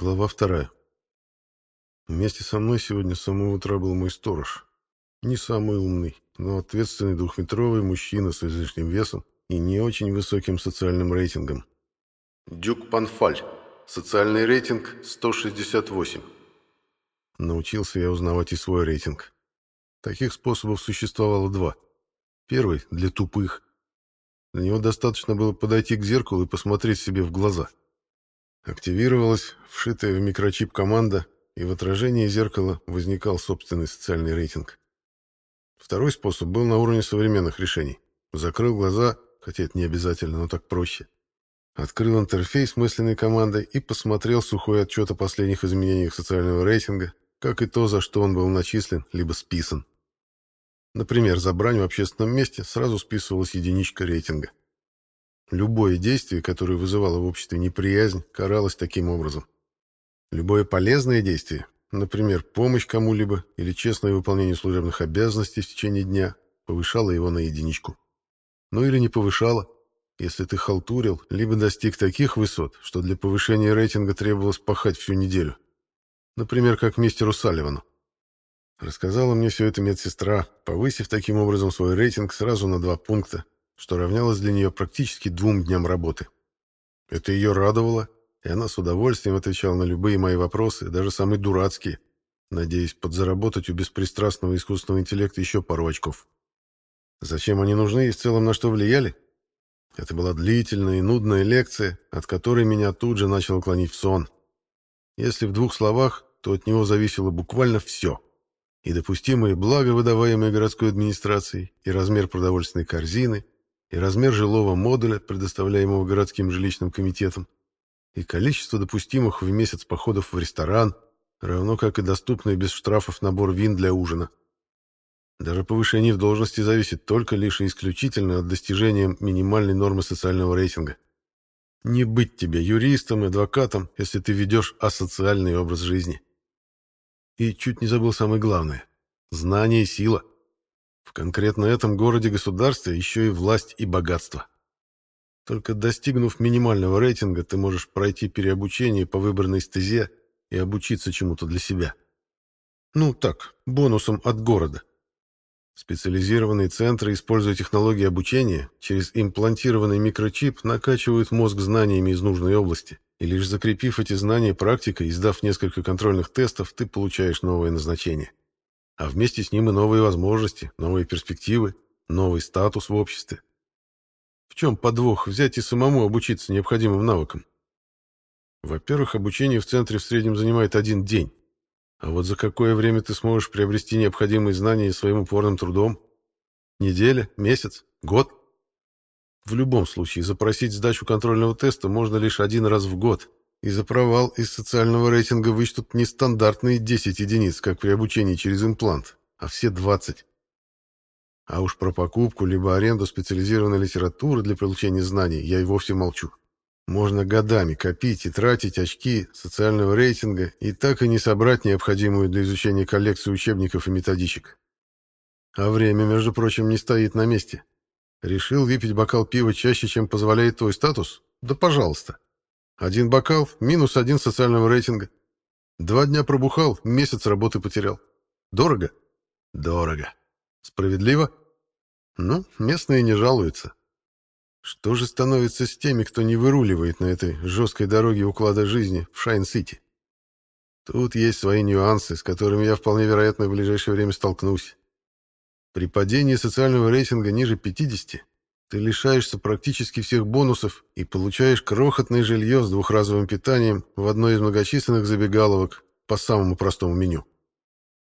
Глава вторая. Вместе со мной сегодня с самого утра был мой сторож. Не самый умный, но ответственный двухметровый мужчина с излишним весом и не очень высоким социальным рейтингом. Дюк Панфаль. Социальный рейтинг 168. Научился я узнавать и свой рейтинг. Таких способов существовало два. Первый — для тупых. Для него достаточно было подойти к зеркалу и посмотреть себе в глаза. Активировалась вшитая в микрочип команда, и в отражении зеркала возникал собственный социальный рейтинг. Второй способ был на уровне современных решений. Закрыл глаза, хотя это не обязательно, но так проще. Открыл интерфейс мысленной командой и посмотрел сухой отчет о последних изменениях социального рейтинга, как и то, за что он был начислен, либо списан. Например, за брань в общественном месте сразу списывалась единичка рейтинга. Любое действие, которое вызывало в обществе неприязнь, каралось таким образом. Любое полезное действие, например, помощь кому-либо или честное выполнение служебных обязанностей в течение дня, повышало его на единичку. Ну или не повышало, если ты халтурил, либо достиг таких высот, что для повышения рейтинга требовалось пахать всю неделю. Например, как мистеру Салливану. Рассказала мне все это медсестра, повысив таким образом свой рейтинг сразу на два пункта, что равнялось для нее практически двум дням работы. Это ее радовало, и она с удовольствием отвечала на любые мои вопросы, даже самые дурацкие, надеясь подзаработать у беспристрастного искусственного интеллекта еще пару очков. Зачем они нужны и в целом на что влияли? Это была длительная и нудная лекция, от которой меня тут же начало клонить в сон. Если в двух словах, то от него зависело буквально все. И допустимые блага, выдаваемые городской администрацией, и размер продовольственной корзины, и размер жилого модуля, предоставляемого городским жилищным комитетом, и количество допустимых в месяц походов в ресторан, равно как и доступный без штрафов набор вин для ужина. Даже повышение в должности зависит только лишь и исключительно от достижения минимальной нормы социального рейтинга. Не быть тебе юристом и адвокатом, если ты ведешь асоциальный образ жизни. И чуть не забыл самое главное. Знание и сила. В конкретно этом городе-государстве еще и власть и богатство. Только достигнув минимального рейтинга, ты можешь пройти переобучение по выбранной стезе и обучиться чему-то для себя. Ну так, бонусом от города. Специализированные центры, используя технологии обучения, через имплантированный микрочип накачивают мозг знаниями из нужной области. И лишь закрепив эти знания практикой и сдав несколько контрольных тестов, ты получаешь новое назначение а вместе с ним и новые возможности, новые перспективы, новый статус в обществе. В чем подвох взять и самому обучиться необходимым навыкам? Во-первых, обучение в центре в среднем занимает один день. А вот за какое время ты сможешь приобрести необходимые знания своим упорным трудом? Неделя? Месяц? Год? В любом случае, запросить сдачу контрольного теста можно лишь один раз в год, и за провал из социального рейтинга вычтут не стандартные 10 единиц, как при обучении через имплант, а все 20. А уж про покупку либо аренду специализированной литературы для получения знаний я и вовсе молчу. Можно годами копить и тратить очки социального рейтинга и так и не собрать необходимую для изучения коллекцию учебников и методичек. А время, между прочим, не стоит на месте. Решил выпить бокал пива чаще, чем позволяет твой статус? Да пожалуйста. Один бокал — минус один социального рейтинга. Два дня пробухал, месяц работы потерял. Дорого? Дорого. Справедливо? Ну, местные не жалуются. Что же становится с теми, кто не выруливает на этой жесткой дороге уклада жизни в Шайн-Сити? Тут есть свои нюансы, с которыми я вполне вероятно в ближайшее время столкнусь. При падении социального рейтинга ниже 50 ты лишаешься практически всех бонусов и получаешь крохотное жилье с двухразовым питанием в одной из многочисленных забегаловок по самому простому меню.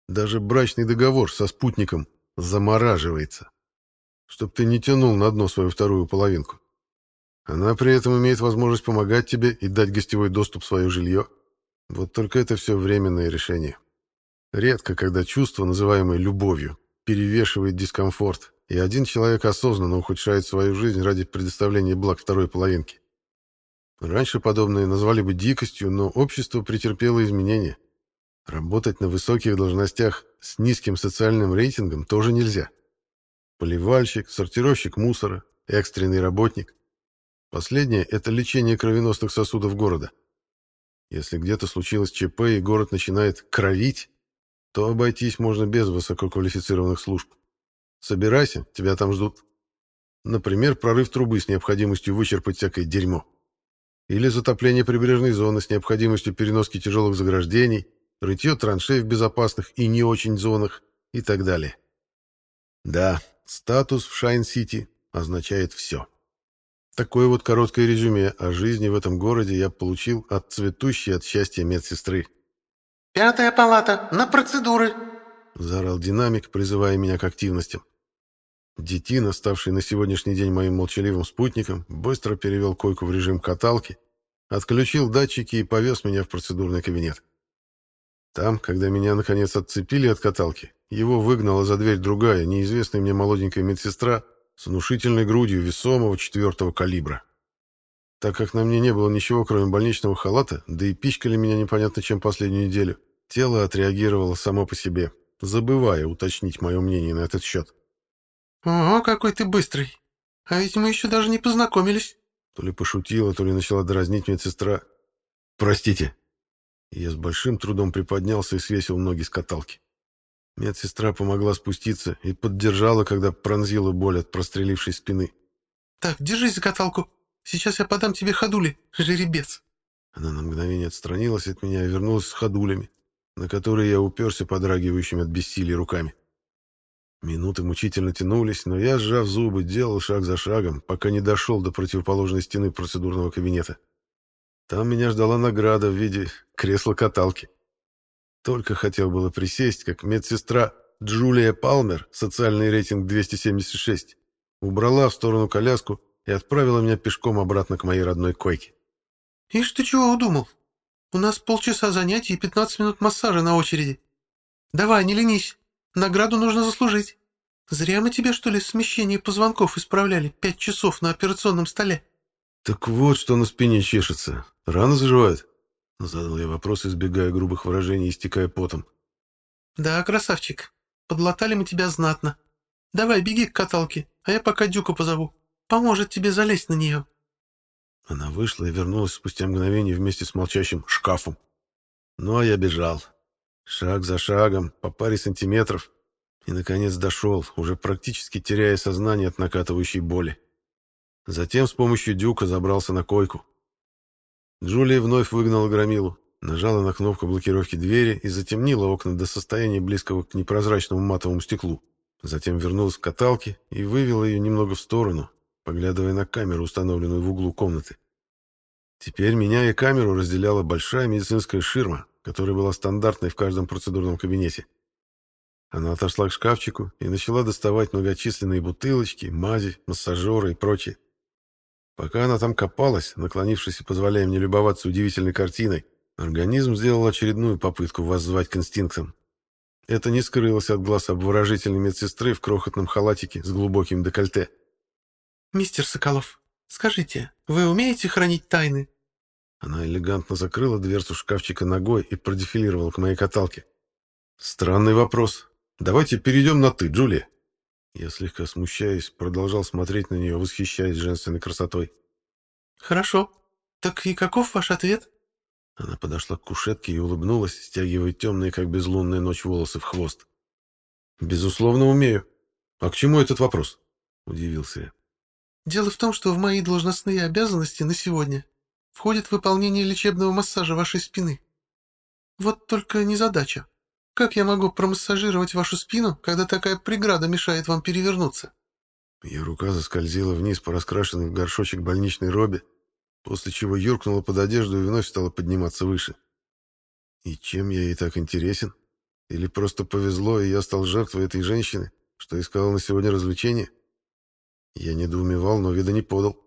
Даже брачный договор со спутником замораживается, чтобы ты не тянул на дно свою вторую половинку. Она при этом имеет возможность помогать тебе и дать гостевой доступ в свое жилье. Вот только это все временное решение. Редко, когда чувство, называемое любовью, перевешивает дискомфорт, и один человек осознанно ухудшает свою жизнь ради предоставления благ второй половинки. Раньше подобное назвали бы дикостью, но общество претерпело изменения. Работать на высоких должностях с низким социальным рейтингом тоже нельзя. Поливальщик, сортировщик мусора, экстренный работник. Последнее – это лечение кровеносных сосудов города. Если где-то случилось ЧП и город начинает кровить, то обойтись можно без высококвалифицированных служб. Собирайся, тебя там ждут. Например, прорыв трубы с необходимостью вычерпать всякое дерьмо. Или затопление прибрежной зоны с необходимостью переноски тяжелых заграждений, рытье траншей в безопасных и не очень зонах и так далее. Да, статус в Шайн-Сити означает все. Такое вот короткое резюме о жизни в этом городе я получил от цветущей от счастья медсестры. «Пятая палата, на процедуры!» — заорал динамик, призывая меня к активностям. Детина, ставший на сегодняшний день моим молчаливым спутником, быстро перевел койку в режим каталки, отключил датчики и повез меня в процедурный кабинет. Там, когда меня наконец отцепили от каталки, его выгнала за дверь другая, неизвестная мне молоденькая медсестра с внушительной грудью весомого четвертого калибра. Так как на мне не было ничего, кроме больничного халата, да и пичкали меня непонятно чем последнюю неделю, тело отреагировало само по себе, забывая уточнить мое мнение на этот счет. «Ого, какой ты быстрый! А ведь мы еще даже не познакомились!» То ли пошутила, то ли начала дразнить медсестра. «Простите!» Я с большим трудом приподнялся и свесил ноги с каталки. Медсестра помогла спуститься и поддержала, когда пронзила боль от прострелившей спины. «Так, держись за каталку. Сейчас я подам тебе ходули, жеребец». Она на мгновение отстранилась от меня и вернулась с ходулями, на которые я уперся подрагивающими от бессилия руками. Минуты мучительно тянулись, но я, сжав зубы, делал шаг за шагом, пока не дошел до противоположной стены процедурного кабинета. Там меня ждала награда в виде кресла-каталки. Только хотел было присесть, как медсестра Джулия Палмер, социальный рейтинг 276, убрала в сторону коляску и отправила меня пешком обратно к моей родной койке. «Ишь ты чего удумал? У нас полчаса занятий и 15 минут массажа на очереди. Давай, не ленись, награду нужно заслужить. Зря мы тебе, что ли, смещение позвонков исправляли пять часов на операционном столе». «Так вот, что на спине чешется. Рано заживает?» Задал я вопрос, избегая грубых выражений и истекая потом. «Да, красавчик, подлатали мы тебя знатно. Давай, беги к каталке, а я пока Дюку позову. Поможет тебе залезть на нее». Она вышла и вернулась спустя мгновение вместе с молчащим шкафом. Ну, а я бежал. Шаг за шагом, по паре сантиметров. И, наконец, дошел, уже практически теряя сознание от накатывающей боли. Затем с помощью дюка забрался на койку. Джулия вновь выгнала громилу, нажала на кнопку блокировки двери и затемнила окна до состояния близкого к непрозрачному матовому стеклу. Затем вернулась к каталке и вывела ее немного в сторону, поглядывая на камеру, установленную в углу комнаты. Теперь меня и камеру разделяла большая медицинская ширма, которая была стандартной в каждом процедурном кабинете. Она отошла к шкафчику и начала доставать многочисленные бутылочки, мази, массажеры и прочее. Пока она там копалась, наклонившись и позволяя мне любоваться удивительной картиной, организм сделал очередную попытку воззвать к инстинктам. Это не скрылось от глаз обворожительной медсестры в крохотном халатике с глубоким декольте. «Мистер Соколов, скажите, вы умеете хранить тайны?» Она элегантно закрыла дверцу шкафчика ногой и продефилировала к моей каталке. «Странный вопрос. Давайте перейдем на «ты», Джулия». Я слегка смущаясь, продолжал смотреть на нее, восхищаясь женственной красотой. «Хорошо. Так и каков ваш ответ?» Она подошла к кушетке и улыбнулась, стягивая темные, как безлунная ночь, волосы в хвост. «Безусловно, умею. А к чему этот вопрос?» — удивился я. «Дело в том, что в мои должностные обязанности на сегодня входит выполнение лечебного массажа вашей спины. Вот только незадача. Как я могу промассажировать вашу спину, когда такая преграда мешает вам перевернуться?» Ее рука заскользила вниз по раскрашенной в горшочек больничной робе, после чего юркнула под одежду и вновь стала подниматься выше. И чем я ей так интересен? Или просто повезло, и я стал жертвой этой женщины, что искала на сегодня развлечения? Я недоумевал, но вида не подал.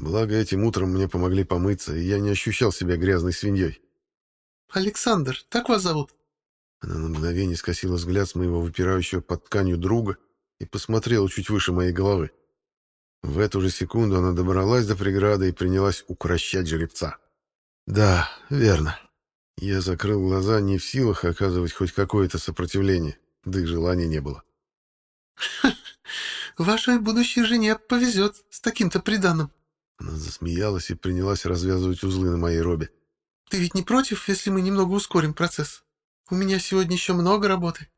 Благо, этим утром мне помогли помыться, и я не ощущал себя грязной свиньей. «Александр, так вас зовут?» Она на мгновение скосила взгляд с моего выпирающего под тканью друга и посмотрела чуть выше моей головы. В эту же секунду она добралась до преграды и принялась укращать жеребца. «Да, верно». Я закрыл глаза, не в силах оказывать хоть какое-то сопротивление, да и желания не было. «Вашей будущей жене повезет с таким-то приданым». Она засмеялась и принялась развязывать узлы на моей робе. Ты ведь не против, если мы немного ускорим процесс? У меня сегодня еще много работы».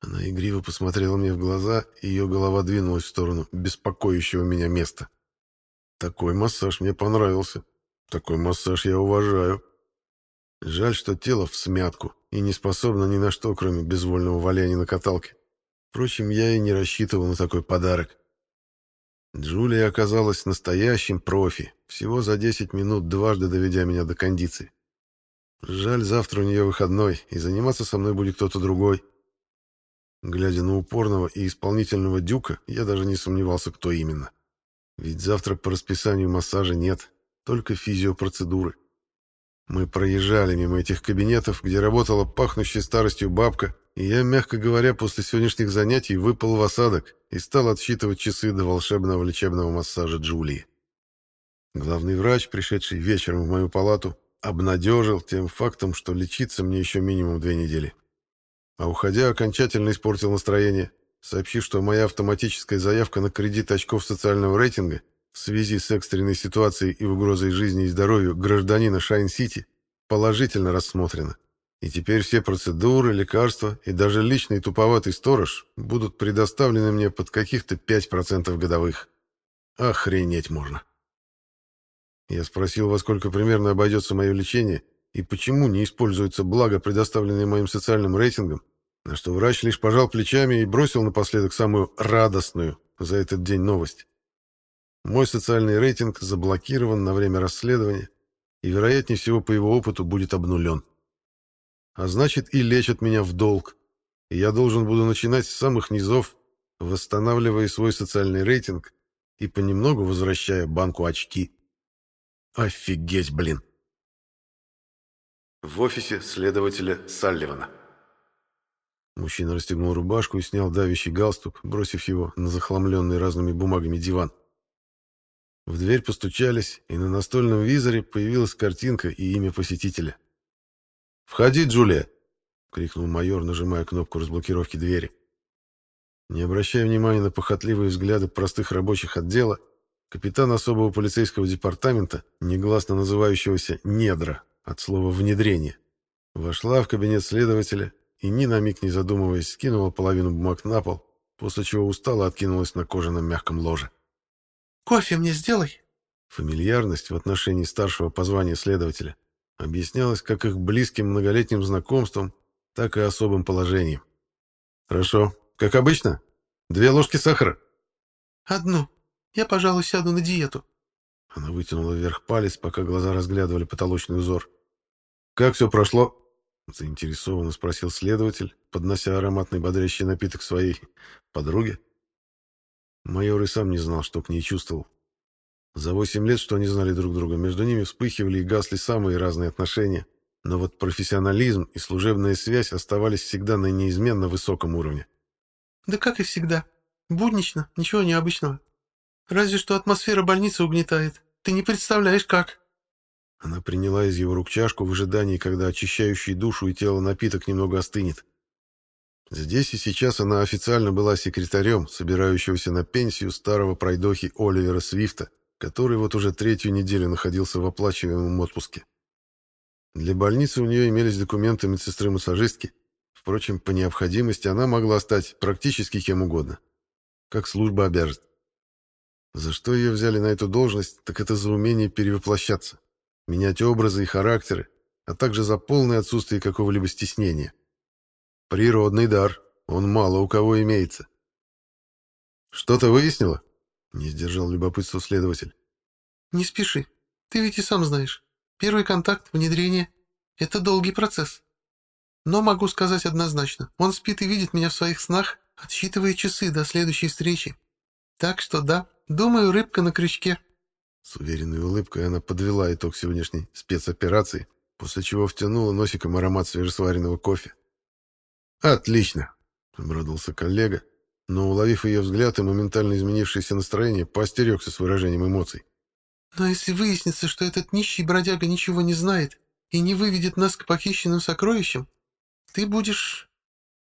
Она игриво посмотрела мне в глаза, и ее голова двинулась в сторону беспокоящего меня места. Такой массаж мне понравился. Такой массаж я уважаю. Жаль, что тело в смятку и не способно ни на что, кроме безвольного валяния на каталке. Впрочем, я и не рассчитывал на такой подарок. Джулия оказалась настоящим профи, всего за 10 минут дважды доведя меня до кондиции. Жаль, завтра у нее выходной, и заниматься со мной будет кто-то другой. Глядя на упорного и исполнительного дюка, я даже не сомневался, кто именно. Ведь завтра по расписанию массажа нет, только физиопроцедуры. Мы проезжали мимо этих кабинетов, где работала пахнущая старостью бабка, я, мягко говоря, после сегодняшних занятий выпал в осадок и стал отсчитывать часы до волшебного лечебного массажа Джулии. Главный врач, пришедший вечером в мою палату, обнадежил тем фактом, что лечиться мне еще минимум две недели. А уходя, окончательно испортил настроение, сообщив, что моя автоматическая заявка на кредит очков социального рейтинга в связи с экстренной ситуацией и угрозой жизни и здоровью гражданина Шайн-Сити положительно рассмотрена. И теперь все процедуры, лекарства и даже личный туповатый сторож будут предоставлены мне под каких-то 5% годовых. Охренеть можно. Я спросил, во сколько примерно обойдется мое лечение и почему не используется благо, предоставленное моим социальным рейтингом, на что врач лишь пожал плечами и бросил напоследок самую радостную за этот день новость. Мой социальный рейтинг заблокирован на время расследования и, вероятнее всего, по его опыту будет обнулен. А значит, и лечат меня в долг. И я должен буду начинать с самых низов, восстанавливая свой социальный рейтинг и понемногу возвращая банку очки. Офигеть, блин. В офисе следователя Салливана. Мужчина расстегнул рубашку и снял давящий галстук, бросив его на захламленный разными бумагами диван. В дверь постучались, и на настольном визоре появилась картинка и имя посетителя. «Входи, Джулия!» — крикнул майор, нажимая кнопку разблокировки двери. Не обращая внимания на похотливые взгляды простых рабочих отдела, капитан особого полицейского департамента, негласно называющегося «недра» от слова «внедрение», вошла в кабинет следователя и, ни на миг не задумываясь, скинула половину бумаг на пол, после чего устало откинулась на кожаном мягком ложе. «Кофе мне сделай!» Фамильярность в отношении старшего по званию следователя объяснялась как их близким многолетним знакомством, так и особым положением. «Хорошо. Как обычно? Две ложки сахара?» «Одну. Я, пожалуй, сяду на диету». Она вытянула вверх палец, пока глаза разглядывали потолочный узор. «Как все прошло?» — заинтересованно спросил следователь, поднося ароматный бодрящий напиток своей подруге. Майор и сам не знал, что к ней чувствовал. За восемь лет, что они знали друг друга, между ними вспыхивали и гасли самые разные отношения, но вот профессионализм и служебная связь оставались всегда на неизменно высоком уровне. «Да как и всегда. Буднично, ничего необычного. Разве что атмосфера больницы угнетает. Ты не представляешь, как...» Она приняла из его рук чашку в ожидании, когда очищающий душу и тело напиток немного остынет. Здесь и сейчас она официально была секретарем, собирающегося на пенсию старого пройдохи Оливера Свифта, который вот уже третью неделю находился в оплачиваемом отпуске. Для больницы у нее имелись документы медсестры-массажистки. Впрочем, по необходимости она могла стать практически кем угодно. Как служба обяжет. За что ее взяли на эту должность, так это за умение перевоплощаться, менять образы и характеры, а также за полное отсутствие какого-либо стеснения. Природный дар. Он мало у кого имеется. Что-то выяснила? Не сдержал любопытство следователь. Не спеши. Ты ведь и сам знаешь. Первый контакт, внедрение — это долгий процесс. Но могу сказать однозначно. Он спит и видит меня в своих снах, отсчитывая часы до следующей встречи. Так что да, думаю, рыбка на крючке. С уверенной улыбкой она подвела итог сегодняшней спецоперации, после чего втянула носиком аромат свежесваренного кофе. «Отлично!» — обрадовался коллега, но, уловив ее взгляд и моментально изменившееся настроение, поостерегся с выражением эмоций. «Но если выяснится, что этот нищий бродяга ничего не знает и не выведет нас к похищенным сокровищам, ты будешь...»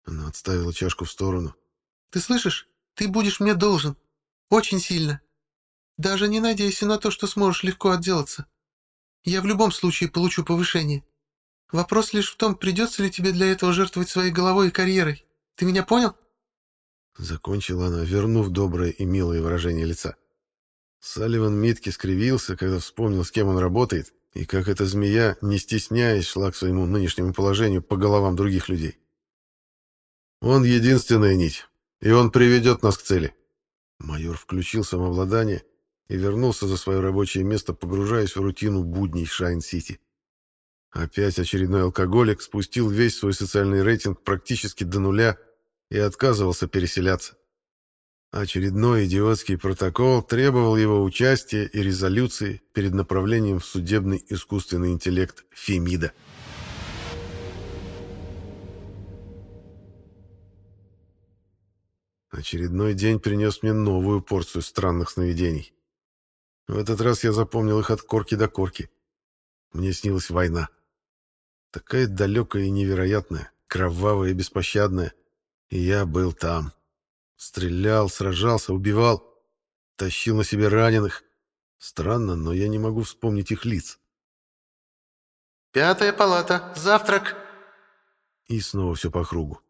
Она отставила чашку в сторону. «Ты слышишь? Ты будешь мне должен. Очень сильно. Даже не надейся на то, что сможешь легко отделаться. Я в любом случае получу повышение. Вопрос лишь в том, придется ли тебе для этого жертвовать своей головой и карьерой. Ты меня понял?» Закончила она, вернув доброе и милое выражение лица. Салливан Митки скривился, когда вспомнил, с кем он работает, и как эта змея, не стесняясь, шла к своему нынешнему положению по головам других людей. «Он единственная нить, и он приведет нас к цели». Майор включил самообладание и вернулся за свое рабочее место, погружаясь в рутину будней Шайн-Сити. Опять очередной алкоголик спустил весь свой социальный рейтинг практически до нуля и отказывался переселяться. Очередной идиотский протокол требовал его участия и резолюции перед направлением в судебный искусственный интеллект Фемида. Очередной день принес мне новую порцию странных сновидений. В этот раз я запомнил их от корки до корки. Мне снилась война. Такая далекая и невероятная, кровавая и беспощадная. И я был там. Стрелял, сражался, убивал, тащил на себе раненых. Странно, но я не могу вспомнить их лиц. «Пятая палата. Завтрак!» И снова все по кругу.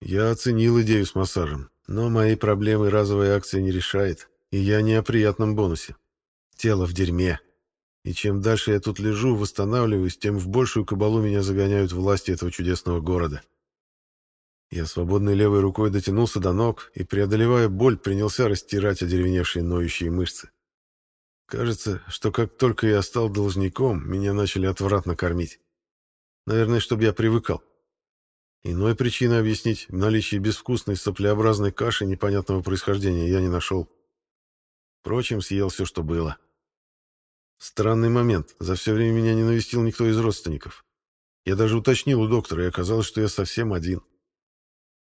Я оценил идею с массажем, но мои проблемы разовая акция не решает, и я не о приятном бонусе. Тело в дерьме. И чем дальше я тут лежу, восстанавливаюсь, тем в большую кабалу меня загоняют власти этого чудесного города. Я свободной левой рукой дотянулся до ног и, преодолевая боль, принялся растирать одеревеневшие ноющие мышцы. Кажется, что как только я стал должником, меня начали отвратно кормить. Наверное, чтобы я привыкал. Иной причины объяснить наличие безвкусной соплеобразной каши непонятного происхождения я не нашел. Впрочем, съел все, что было. Странный момент. За все время меня не навестил никто из родственников. Я даже уточнил у доктора, и оказалось, что я совсем один.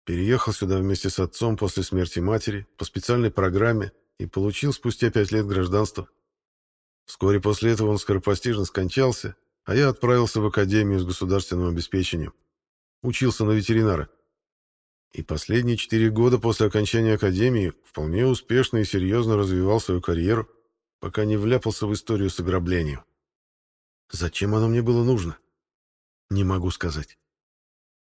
Переехал сюда вместе с отцом после смерти матери по специальной программе и получил спустя пять лет гражданство. Вскоре после этого он скоропостижно скончался, а я отправился в академию с государственным обеспечением. Учился на ветеринара. И последние четыре года после окончания академии вполне успешно и серьезно развивал свою карьеру, пока не вляпался в историю с ограблением. Зачем оно мне было нужно? Не могу сказать.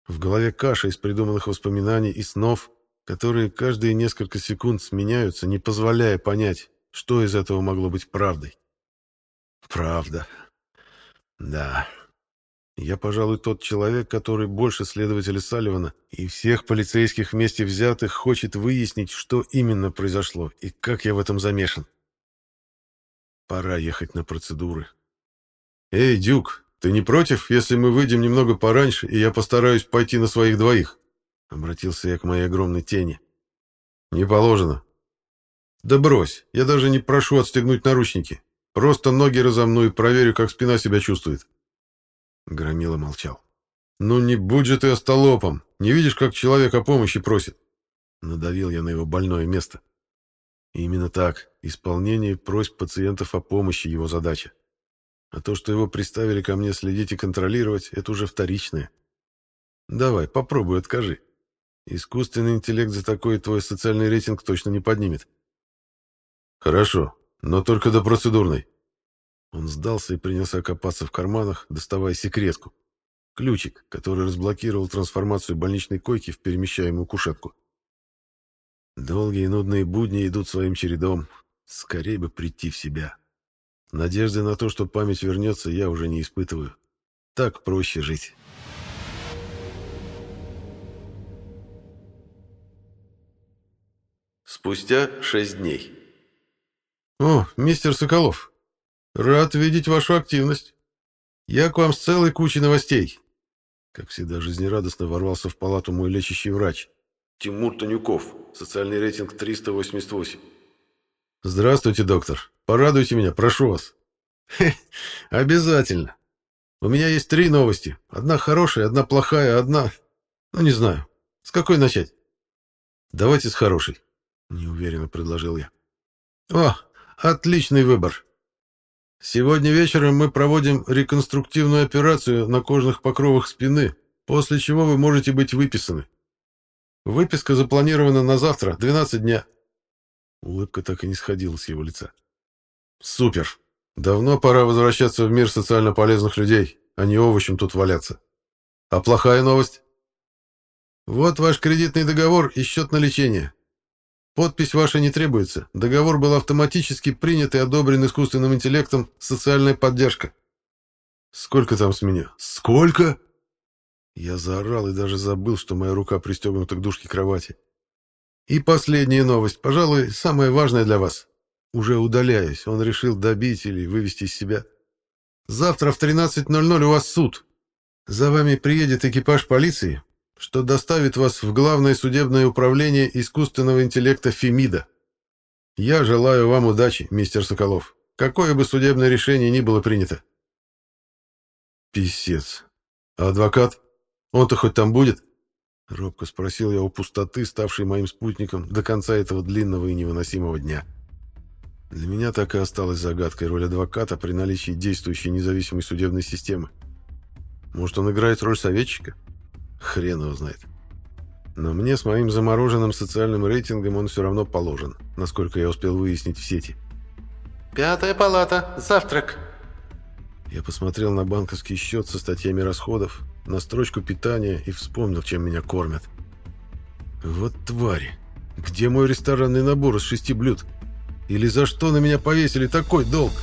В голове каша из придуманных воспоминаний и снов, которые каждые несколько секунд сменяются, не позволяя понять, что из этого могло быть правдой. Правда. Да. Я, пожалуй, тот человек, который больше следователя Салливана и всех полицейских вместе взятых хочет выяснить, что именно произошло и как я в этом замешан. Пора ехать на процедуры. «Эй, Дюк, «Ты не против, если мы выйдем немного пораньше, и я постараюсь пойти на своих двоих?» Обратился я к моей огромной тени. «Не положено». «Да брось, я даже не прошу отстегнуть наручники. Просто ноги разомну и проверю, как спина себя чувствует». Громила молчал. «Ну не будь же ты остолопом! Не видишь, как человек о помощи просит?» Надавил я на его больное место. Именно так. Исполнение просьб пациентов о помощи — его задача. А то, что его приставили ко мне следить и контролировать, это уже вторичное. Давай, попробуй, откажи. Искусственный интеллект за такой твой социальный рейтинг точно не поднимет. Хорошо, но только до процедурной. Он сдался и принялся копаться в карманах, доставая секретку. Ключик, который разблокировал трансформацию больничной койки в перемещаемую кушетку. Долгие нудные будни идут своим чередом. Скорее бы прийти в себя. Надежды на то, что память вернется, я уже не испытываю. Так проще жить. Спустя шесть дней. «О, мистер Соколов, рад видеть вашу активность. Я к вам с целой кучей новостей». Как всегда, жизнерадостно ворвался в палату мой лечащий врач. Тимур Танюков, социальный рейтинг 388. «Здравствуйте, доктор. Порадуйте меня, прошу вас». Обязательно. У меня есть три новости. Одна хорошая, одна плохая, одна... Ну, не знаю. С какой начать? Давайте с хорошей. Неуверенно предложил я. О, отличный выбор. Сегодня вечером мы проводим реконструктивную операцию на кожных покровах спины, после чего вы можете быть выписаны. Выписка запланирована на завтра, 12 дня. Улыбка так и не сходила с его лица. Супер. Давно пора возвращаться в мир социально полезных людей, а не овощем тут валяться. А плохая новость? Вот ваш кредитный договор и счет на лечение. Подпись ваша не требуется. Договор был автоматически принят и одобрен искусственным интеллектом «Социальная поддержка». Сколько там с меня? Сколько? Я заорал и даже забыл, что моя рука пристегнута к дужке кровати. И последняя новость, пожалуй, самая важная для вас. Уже удаляясь, он решил добить или вывести из себя. Завтра в 13.00 у вас суд. За вами приедет экипаж полиции, что доставит вас в Главное судебное управление искусственного интеллекта Фемида. Я желаю вам удачи, мистер Соколов. Какое бы судебное решение ни было принято. Писец. А адвокат? Он-то хоть там будет? Робко спросил я у пустоты, ставшей моим спутником до конца этого длинного и невыносимого дня. Для меня так и осталась загадкой роль адвоката при наличии действующей независимой судебной системы. Может, он играет роль советчика? Хрен его знает. Но мне с моим замороженным социальным рейтингом он все равно положен, насколько я успел выяснить в сети. «Пятая палата. Завтрак». Я посмотрел на банковский счет со статьями расходов, на строчку питания и вспомнил, чем меня кормят. Вот твари! Где мой ресторанный набор из шести блюд? Или за что на меня повесили такой долг?»